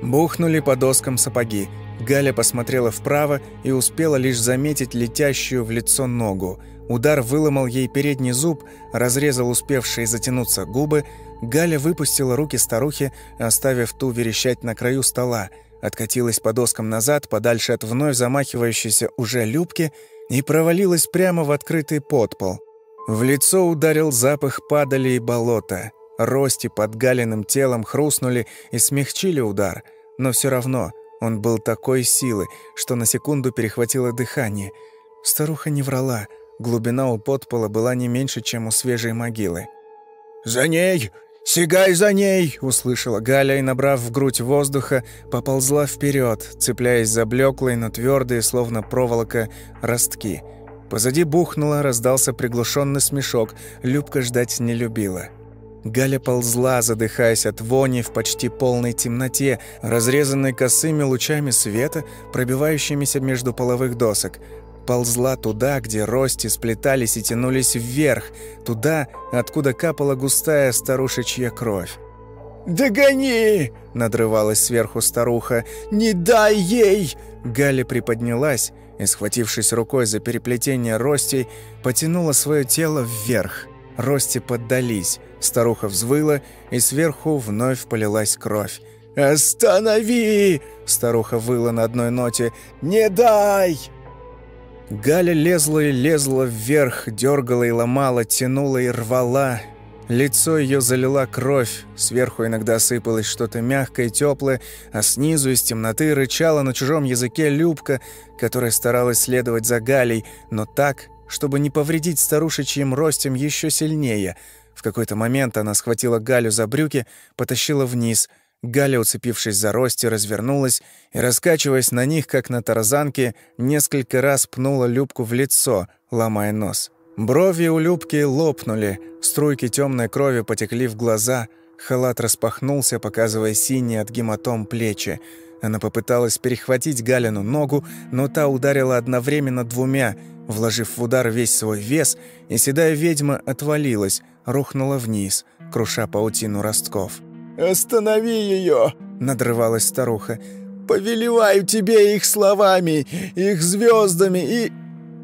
Бухнули по доскам сапоги. Галя посмотрела вправо и успела лишь заметить летящую в лицо ногу. Удар выломал ей передний зуб, разрезал успевшие затянуться губы. Галя выпустила руки старухи, оставив ту верещать на краю стола – откатилась по доскам назад, подальше от вновь замахивающейся уже Любки, и провалилась прямо в открытый подпол. В лицо ударил запах падали и болота. Рости под галиным телом хрустнули и смягчили удар, но все равно он был такой силы, что на секунду перехватило дыхание. Старуха не врала, глубина у подпола была не меньше, чем у свежей могилы. «За ней! «Сигай за ней!» – услышала Галя и, набрав в грудь воздуха, поползла вперед, цепляясь за блеклые, но твердые, словно проволока, ростки. Позади бухнуло, раздался приглушенный смешок. Любка ждать не любила. Галя ползла, задыхаясь от вони в почти полной темноте, разрезанной косыми лучами света, пробивающимися между половых досок – ползла туда, где рости сплетались и тянулись вверх, туда, откуда капала густая старушечья кровь. «Догони!» — надрывалась сверху старуха. «Не дай ей!» Галя приподнялась и, схватившись рукой за переплетение ростей, потянула свое тело вверх. Рости поддались, старуха взвыла, и сверху вновь полилась кровь. «Останови!» — старуха выла на одной ноте. «Не дай!» Галя лезла и лезла вверх, дергала и ломала, тянула и рвала. Лицо ее залила кровь, сверху иногда сыпалось что-то мягкое теплое, а снизу из темноты рычала на чужом языке Любка, которая старалась следовать за Галей, но так, чтобы не повредить старушечьим ростем еще сильнее. В какой-то момент она схватила Галю за брюки, потащила вниз — Галя, уцепившись за рости, развернулась и, раскачиваясь на них, как на тарзанке, несколько раз пнула Любку в лицо, ломая нос. Брови у Любки лопнули, струйки темной крови потекли в глаза, халат распахнулся, показывая синие от гематом плечи. Она попыталась перехватить Галину ногу, но та ударила одновременно двумя, вложив в удар весь свой вес, и седая ведьма отвалилась, рухнула вниз, круша паутину ростков. «Останови ее!» — надрывалась старуха. «Повелеваю тебе их словами, их звездами и...»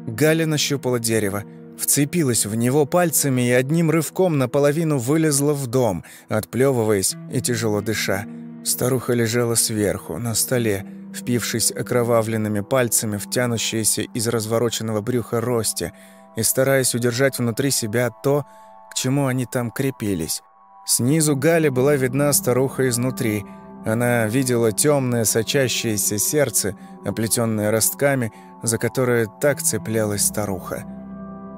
Галя нащупала дерево, вцепилась в него пальцами и одним рывком наполовину вылезла в дом, отплевываясь и тяжело дыша. Старуха лежала сверху, на столе, впившись окровавленными пальцами в тянущееся из развороченного брюха рости и стараясь удержать внутри себя то, к чему они там крепились. Снизу Гали была видна старуха изнутри. Она видела темное сочащееся сердце, оплетенное ростками, за которое так цеплялась старуха.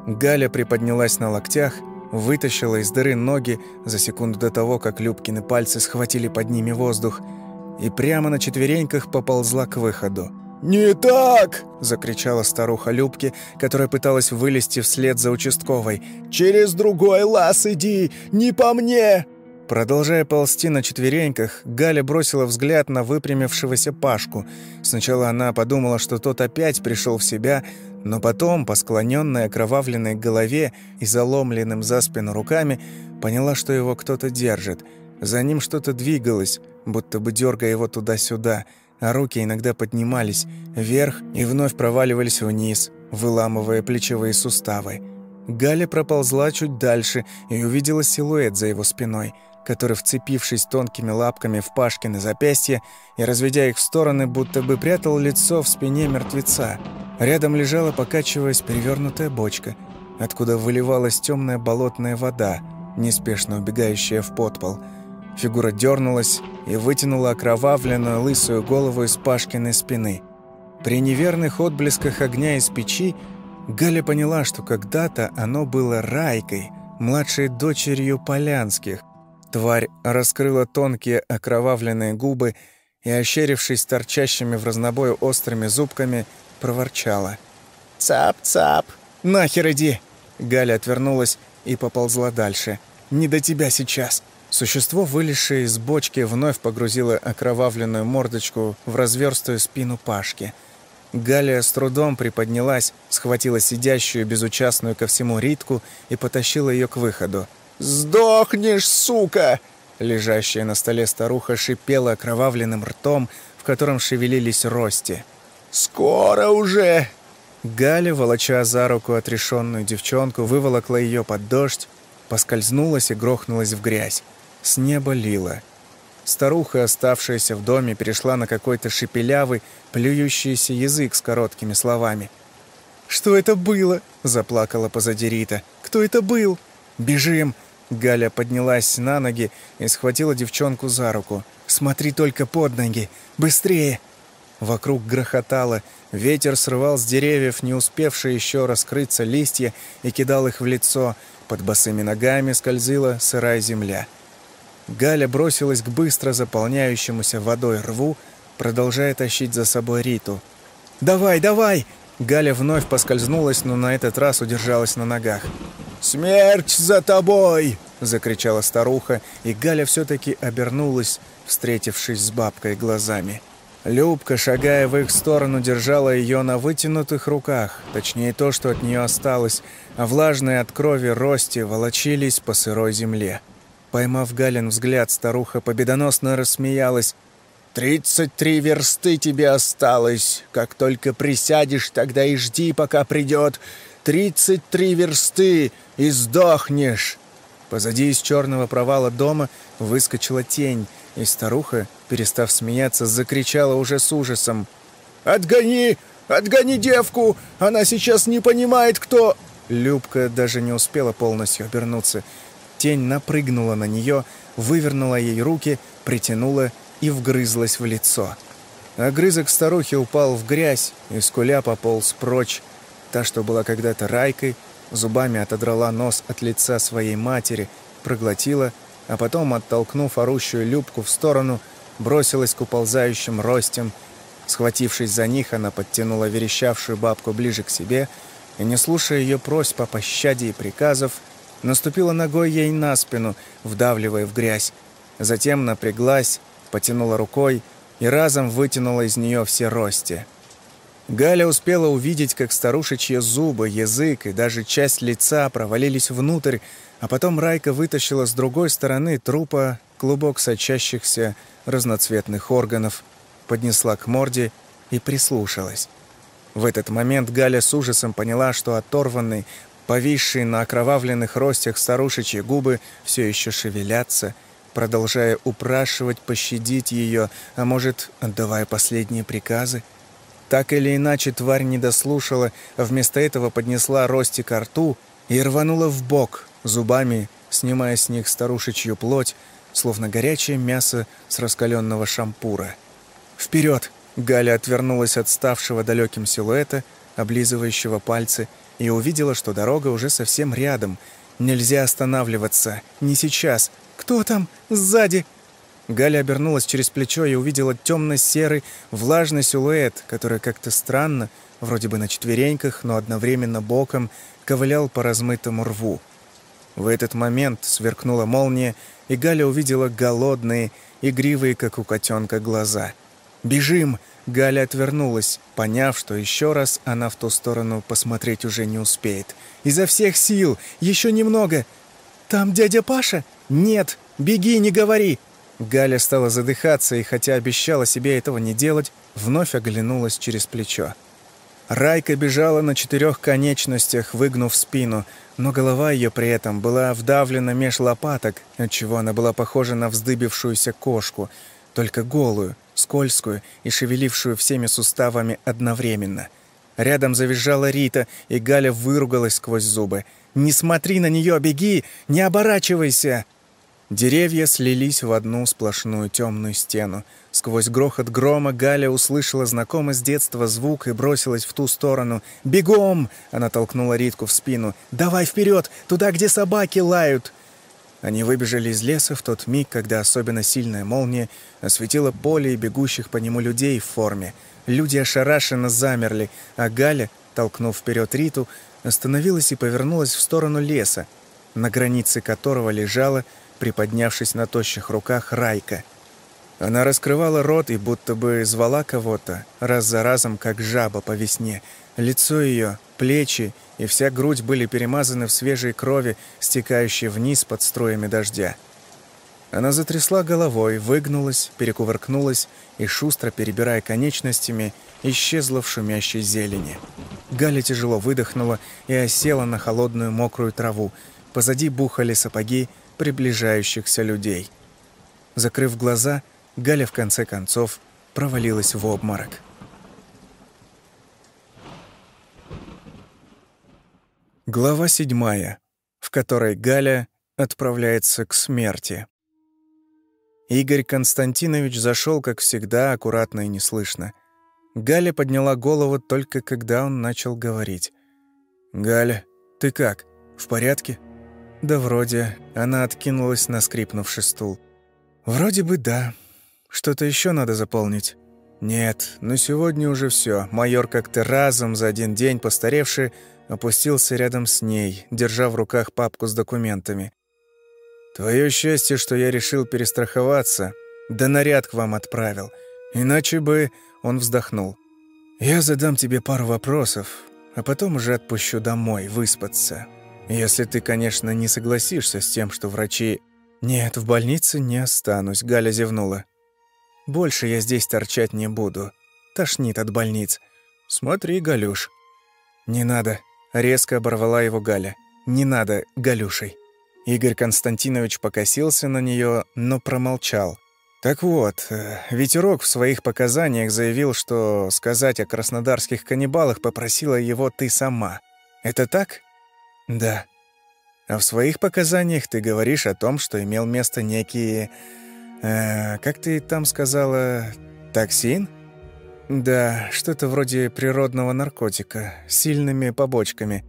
Галя приподнялась на локтях, вытащила из дыры ноги за секунду до того, как Любкины пальцы схватили под ними воздух, и прямо на четвереньках поползла к выходу. «Не так!» – закричала старуха Любки, которая пыталась вылезти вслед за участковой. «Через другой лаз иди! Не по мне!» Продолжая ползти на четвереньках, Галя бросила взгляд на выпрямившегося Пашку. Сначала она подумала, что тот опять пришел в себя, но потом, по склоненной окровавленной голове и заломленным за спину руками, поняла, что его кто-то держит. За ним что-то двигалось, будто бы дергая его туда-сюда – а руки иногда поднимались вверх и вновь проваливались вниз, выламывая плечевые суставы. Галя проползла чуть дальше и увидела силуэт за его спиной, который, вцепившись тонкими лапками в Пашкины запястья и разведя их в стороны, будто бы прятал лицо в спине мертвеца. Рядом лежала, покачиваясь, перевернутая бочка, откуда выливалась темная болотная вода, неспешно убегающая в подпол – Фигура дернулась и вытянула окровавленную лысую голову из Пашкиной спины. При неверных отблесках огня из печи Галя поняла, что когда-то оно было Райкой, младшей дочерью Полянских. Тварь раскрыла тонкие окровавленные губы и, ощерившись торчащими в разнобой острыми зубками, проворчала. «Цап-цап! Нахер иди!» Галя отвернулась и поползла дальше. «Не до тебя сейчас!» Существо, вылезшее из бочки, вновь погрузило окровавленную мордочку в разверстую спину Пашки. Галя с трудом приподнялась, схватила сидящую безучастную ко всему Ритку и потащила ее к выходу. «Сдохнешь, сука!» Лежащая на столе старуха шипела окровавленным ртом, в котором шевелились рости. «Скоро уже!» Галя, волоча за руку отрешенную девчонку, выволокла ее под дождь, поскользнулась и грохнулась в грязь. С неба лило. Старуха, оставшаяся в доме, перешла на какой-то шепелявый, плюющийся язык с короткими словами. «Что это было?» – заплакала позади Рита. «Кто это был?» «Бежим!» Галя поднялась на ноги и схватила девчонку за руку. «Смотри только под ноги! Быстрее!» Вокруг грохотало, ветер срывал с деревьев не успевшие еще раскрыться листья и кидал их в лицо. Под босыми ногами скользила сырая земля. Галя бросилась к быстро заполняющемуся водой рву, продолжая тащить за собой Риту. «Давай, давай!» Галя вновь поскользнулась, но на этот раз удержалась на ногах. «Смерть за тобой!» — закричала старуха, и Галя все-таки обернулась, встретившись с бабкой глазами. Любка, шагая в их сторону, держала ее на вытянутых руках, точнее то, что от нее осталось, а влажные от крови рости волочились по сырой земле. Поймав Галин взгляд, старуха победоносно рассмеялась. «Тридцать три версты тебе осталось. Как только присядешь, тогда и жди, пока придет. Тридцать три версты, и сдохнешь!» Позади из черного провала дома выскочила тень, и старуха, перестав смеяться, закричала уже с ужасом. «Отгони! Отгони девку! Она сейчас не понимает, кто...» Любка даже не успела полностью обернуться — Тень напрыгнула на нее, вывернула ей руки, притянула и вгрызлась в лицо. Огрызок старухи упал в грязь, и скуля пополз прочь. Та, что была когда-то Райкой, зубами отодрала нос от лица своей матери, проглотила, а потом, оттолкнув орущую Любку в сторону, бросилась к уползающим ростям. Схватившись за них, она подтянула верещавшую бабку ближе к себе и, не слушая ее просьб о пощаде и приказов, наступила ногой ей на спину, вдавливая в грязь. Затем напряглась, потянула рукой и разом вытянула из нее все рости. Галя успела увидеть, как старушечьи зубы, язык и даже часть лица провалились внутрь, а потом Райка вытащила с другой стороны трупа клубок сочащихся разноцветных органов, поднесла к морде и прислушалась. В этот момент Галя с ужасом поняла, что оторванный, Повисшие на окровавленных ростях старушечьи губы все еще шевелятся, продолжая упрашивать пощадить ее, а может, отдавая последние приказы. Так или иначе, тварь не дослушала, вместо этого поднесла рости к рту и рванула в бок, зубами снимая с них старушечью плоть, словно горячее мясо с раскаленного шампура. «Вперед!» Галя отвернулась от ставшего далеким силуэта, облизывающего пальцы, и увидела, что дорога уже совсем рядом. Нельзя останавливаться. Не сейчас. «Кто там? Сзади!» Галя обернулась через плечо и увидела темно-серый, влажный силуэт, который как-то странно, вроде бы на четвереньках, но одновременно боком, ковылял по размытому рву. В этот момент сверкнула молния, и Галя увидела голодные, игривые, как у котенка, глаза. «Бежим!» Галя отвернулась, поняв, что еще раз она в ту сторону посмотреть уже не успеет. «Изо всех сил! Еще немного!» «Там дядя Паша?» «Нет! Беги, не говори!» Галя стала задыхаться, и хотя обещала себе этого не делать, вновь оглянулась через плечо. Райка бежала на четырех конечностях, выгнув спину, но голова ее при этом была вдавлена меж лопаток, отчего она была похожа на вздыбившуюся кошку, только голую, скользкую и шевелившую всеми суставами одновременно. Рядом завизжала Рита, и Галя выругалась сквозь зубы. «Не смотри на нее, беги! Не оборачивайся!» Деревья слились в одну сплошную темную стену. Сквозь грохот грома Галя услышала знакомый с детства звук и бросилась в ту сторону. «Бегом!» — она толкнула Ритку в спину. «Давай вперед, туда, где собаки лают!» Они выбежали из леса в тот миг, когда особенно сильная молния осветила поле и бегущих по нему людей в форме. Люди ошарашенно замерли, а Галя, толкнув вперед Риту, остановилась и повернулась в сторону леса, на границе которого лежала, приподнявшись на тощих руках, Райка. Она раскрывала рот и будто бы звала кого-то, раз за разом, как жаба по весне. Лицо ее, плечи и вся грудь были перемазаны в свежей крови, стекающей вниз под струями дождя. Она затрясла головой, выгнулась, перекувыркнулась и, шустро перебирая конечностями, исчезла в шумящей зелени. Галя тяжело выдохнула и осела на холодную мокрую траву. Позади бухали сапоги приближающихся людей. Закрыв глаза, Галя в конце концов провалилась в обморок. Глава седьмая, в которой Галя отправляется к смерти. Игорь Константинович зашел, как всегда, аккуратно и неслышно. Галя подняла голову только когда он начал говорить. «Галя, ты как? В порядке?» «Да вроде». Она откинулась на скрипнувший стул. «Вроде бы да. Что-то еще надо заполнить?» «Нет, но сегодня уже все. Майор как-то разом за один день постаревший опустился рядом с ней, держа в руках папку с документами. «Твое счастье, что я решил перестраховаться, да наряд к вам отправил. Иначе бы...» — он вздохнул. «Я задам тебе пару вопросов, а потом уже отпущу домой выспаться. Если ты, конечно, не согласишься с тем, что врачи...» «Нет, в больнице не останусь», — Галя зевнула. «Больше я здесь торчать не буду. Тошнит от больниц. Смотри, Галюш». «Не надо», Резко оборвала его Галя. «Не надо, Галюшей». Игорь Константинович покосился на нее, но промолчал. Так вот, э, Ветерок в своих показаниях заявил, что сказать о краснодарских каннибалах попросила его ты сама. Это так? Да. А в своих показаниях ты говоришь о том, что имел место некий... Э, как ты там сказала... Токсин? Да, что-то вроде природного наркотика, с сильными побочками,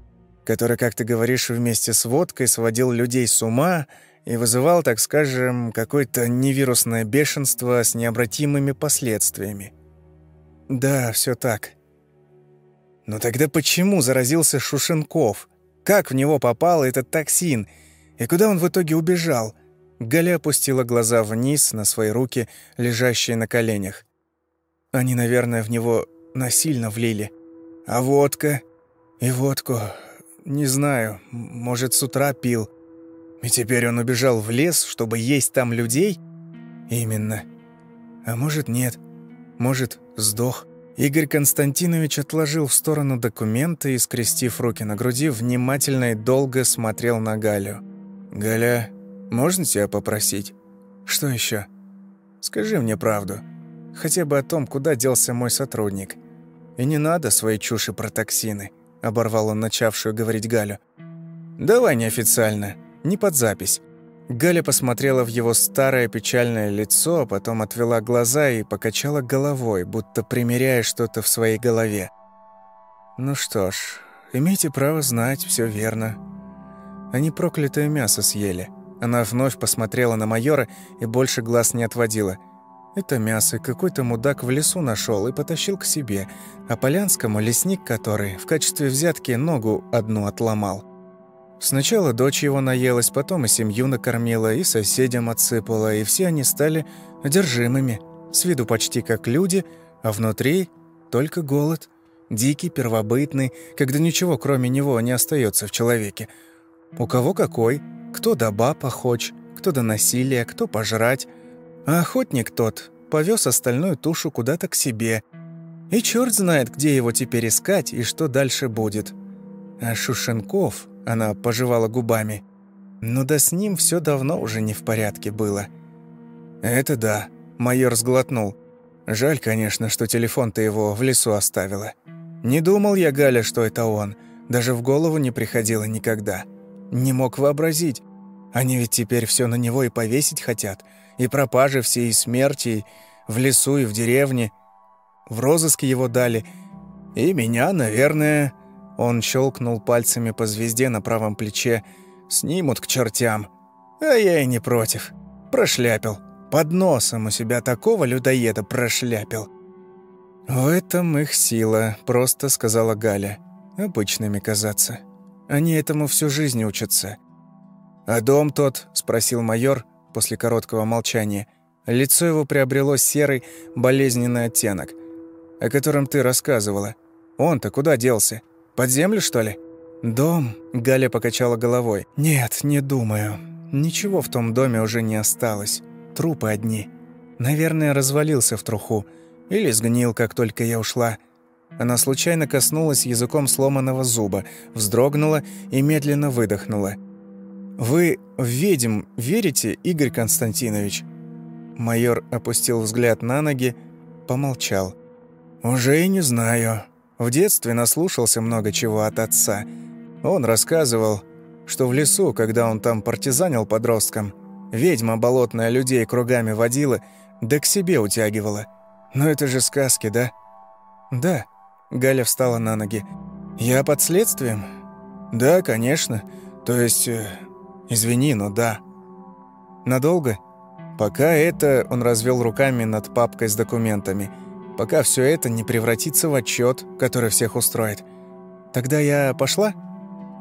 который, как ты говоришь, вместе с водкой сводил людей с ума и вызывал, так скажем, какое-то невирусное бешенство с необратимыми последствиями. Да, все так. Но тогда почему заразился Шушенков? Как в него попал этот токсин? И куда он в итоге убежал? Галя опустила глаза вниз на свои руки, лежащие на коленях. Они, наверное, в него насильно влили. А водка? И водку... Не знаю, может, с утра пил. И теперь он убежал в лес, чтобы есть там людей? Именно. А может, нет. Может, сдох. Игорь Константинович отложил в сторону документы и, скрестив руки на груди, внимательно и долго смотрел на Галю. «Галя, можно тебя попросить?» «Что еще? Скажи мне правду». Хотя бы о том, куда делся мой сотрудник. И не надо свои чуши про токсины, оборвал он начавшую говорить Галю. Давай неофициально, не под запись. Галя посмотрела в его старое печальное лицо, а потом отвела глаза и покачала головой, будто примеряя что-то в своей голове. «Ну что ж, имейте право знать, все верно. Они проклятое мясо съели». Она вновь посмотрела на майора и больше глаз не отводила – это мясо какой-то мудак в лесу нашел и потащил к себе, а Полянскому лесник который в качестве взятки ногу одну отломал. Сначала дочь его наелась, потом и семью накормила, и соседям отсыпала, и все они стали одержимыми, с виду почти как люди, а внутри только голод, дикий, первобытный, когда ничего кроме него не остается в человеке. У кого какой, кто до баб охоч, кто до насилия, кто пожрать – а охотник тот повез остальную тушу куда-то к себе. И черт знает, где его теперь искать и что дальше будет. А Шушенков, она пожевала губами, ну да с ним все давно уже не в порядке было. Это да, майор сглотнул. Жаль, конечно, что телефон ты его в лесу оставила. Не думал я, Галя, что это он. Даже в голову не приходило никогда. Не мог вообразить. Они ведь теперь все на него и повесить хотят и пропажи все, и смерти, в лесу и в деревне. В розыск его дали. И меня, наверное...» Он щелкнул пальцами по звезде на правом плече. «Снимут к чертям. А я и не против. Прошляпил. Под носом у себя такого людоеда прошляпил». «В этом их сила», — просто сказала Галя. «Обычными казаться. Они этому всю жизнь учатся». «А дом тот?» — спросил майор, после короткого молчания. Лицо его приобрело серый, болезненный оттенок, о котором ты рассказывала. Он-то куда делся? Под землю, что ли?» «Дом?» — Галя покачала головой. «Нет, не думаю. Ничего в том доме уже не осталось. Трупы одни. Наверное, развалился в труху. Или сгнил, как только я ушла». Она случайно коснулась языком сломанного зуба, вздрогнула и медленно выдохнула. «Вы в ведьм верите, Игорь Константинович?» Майор опустил взгляд на ноги, помолчал. «Уже и не знаю. В детстве наслушался много чего от отца. Он рассказывал, что в лесу, когда он там партизанил подростком, ведьма болотная людей кругами водила, да к себе утягивала. Но это же сказки, да?» «Да», — Галя встала на ноги. «Я под следствием?» «Да, конечно. То есть... Извини, но да». «Надолго?» «Пока это...» — он развел руками над папкой с документами. «Пока все это не превратится в отчет, который всех устроит. Тогда я пошла?»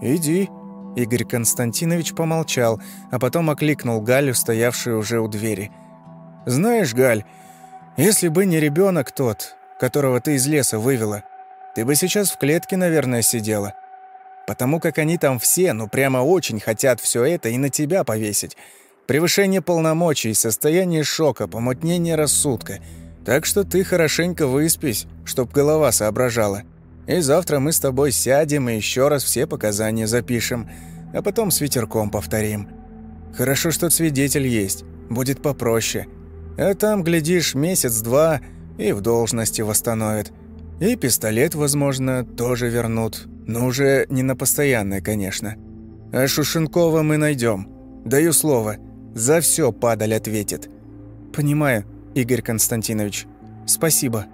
«Иди». Игорь Константинович помолчал, а потом окликнул Галю, стоявшую уже у двери. «Знаешь, Галь, если бы не ребенок тот, которого ты из леса вывела, ты бы сейчас в клетке, наверное, сидела. Потому как они там все, ну прямо очень хотят все это и на тебя повесить. Превышение полномочий, состояние шока, помутнение рассудка. Так что ты хорошенько выспись, чтоб голова соображала. И завтра мы с тобой сядем и еще раз все показания запишем, а потом с ветерком повторим. Хорошо, что свидетель есть, будет попроще. А там, глядишь, месяц-два и в должности восстановят. И пистолет, возможно, тоже вернут. Но уже не на постоянное, конечно. А Шушенкова мы найдем. Даю слово, за все падаль ответит. Понимаю, Игорь Константинович. Спасибо.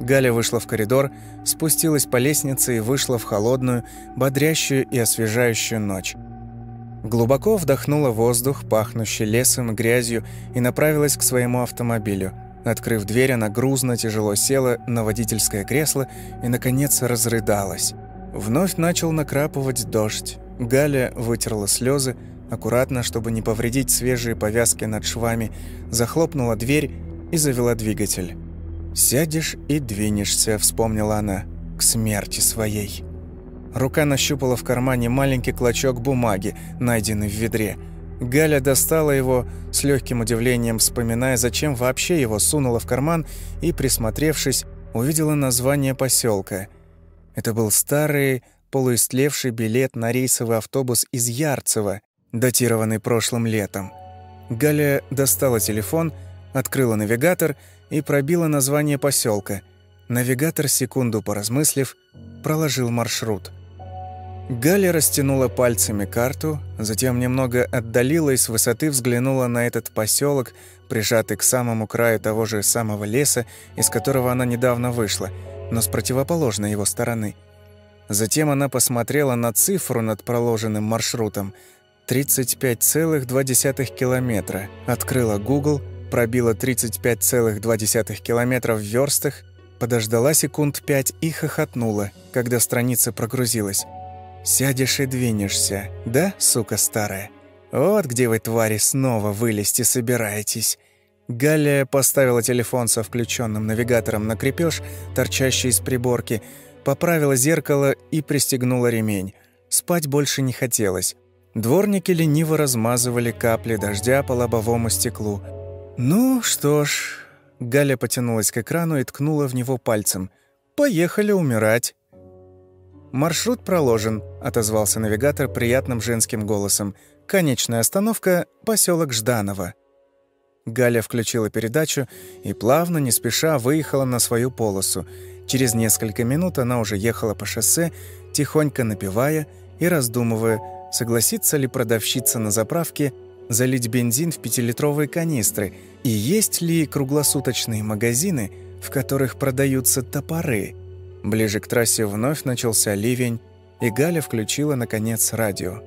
Галя вышла в коридор, спустилась по лестнице и вышла в холодную, бодрящую и освежающую ночь. Глубоко вдохнула воздух, пахнущий лесом и грязью, и направилась к своему автомобилю. Открыв дверь, она грузно, тяжело села на водительское кресло и, наконец, разрыдалась. Вновь начал накрапывать дождь. Галя вытерла слезы, аккуратно, чтобы не повредить свежие повязки над швами, захлопнула дверь и завела двигатель. «Сядешь и двинешься», — вспомнила она, — «к смерти своей». Рука нащупала в кармане маленький клочок бумаги, найденный в ведре. Галя достала его с легким удивлением, вспоминая, зачем вообще его сунула в карман, и, присмотревшись, увидела название поселка. Это был старый, полуистлевший билет на рейсовый автобус из Ярцева, датированный прошлым летом. Галя достала телефон, открыла навигатор и пробила название поселка. Навигатор, секунду поразмыслив, проложил маршрут. Галя растянула пальцами карту, затем немного отдалила и с высоты взглянула на этот поселок, прижатый к самому краю того же самого леса, из которого она недавно вышла, но с противоположной его стороны. Затем она посмотрела на цифру над проложенным маршрутом – 35,2 километра. Открыла Google, пробила 35,2 километра в верстах, подождала секунд пять и хохотнула, когда страница прогрузилась. «Сядешь и двинешься, да, сука старая? Вот где вы, твари, снова вылезти собираетесь». Галя поставила телефон со включенным навигатором на крепеж, торчащий из приборки, поправила зеркало и пристегнула ремень. Спать больше не хотелось. Дворники лениво размазывали капли дождя по лобовому стеклу. «Ну что ж...» Галя потянулась к экрану и ткнула в него пальцем. «Поехали умирать». «Маршрут проложен», — отозвался навигатор приятным женским голосом. «Конечная остановка — поселок Жданово». Галя включила передачу и плавно, не спеша, выехала на свою полосу. Через несколько минут она уже ехала по шоссе, тихонько напевая и раздумывая, согласится ли продавщица на заправке залить бензин в пятилитровые канистры и есть ли круглосуточные магазины, в которых продаются топоры. Ближе к трассе вновь начался ливень, и Галя включила, наконец, радио.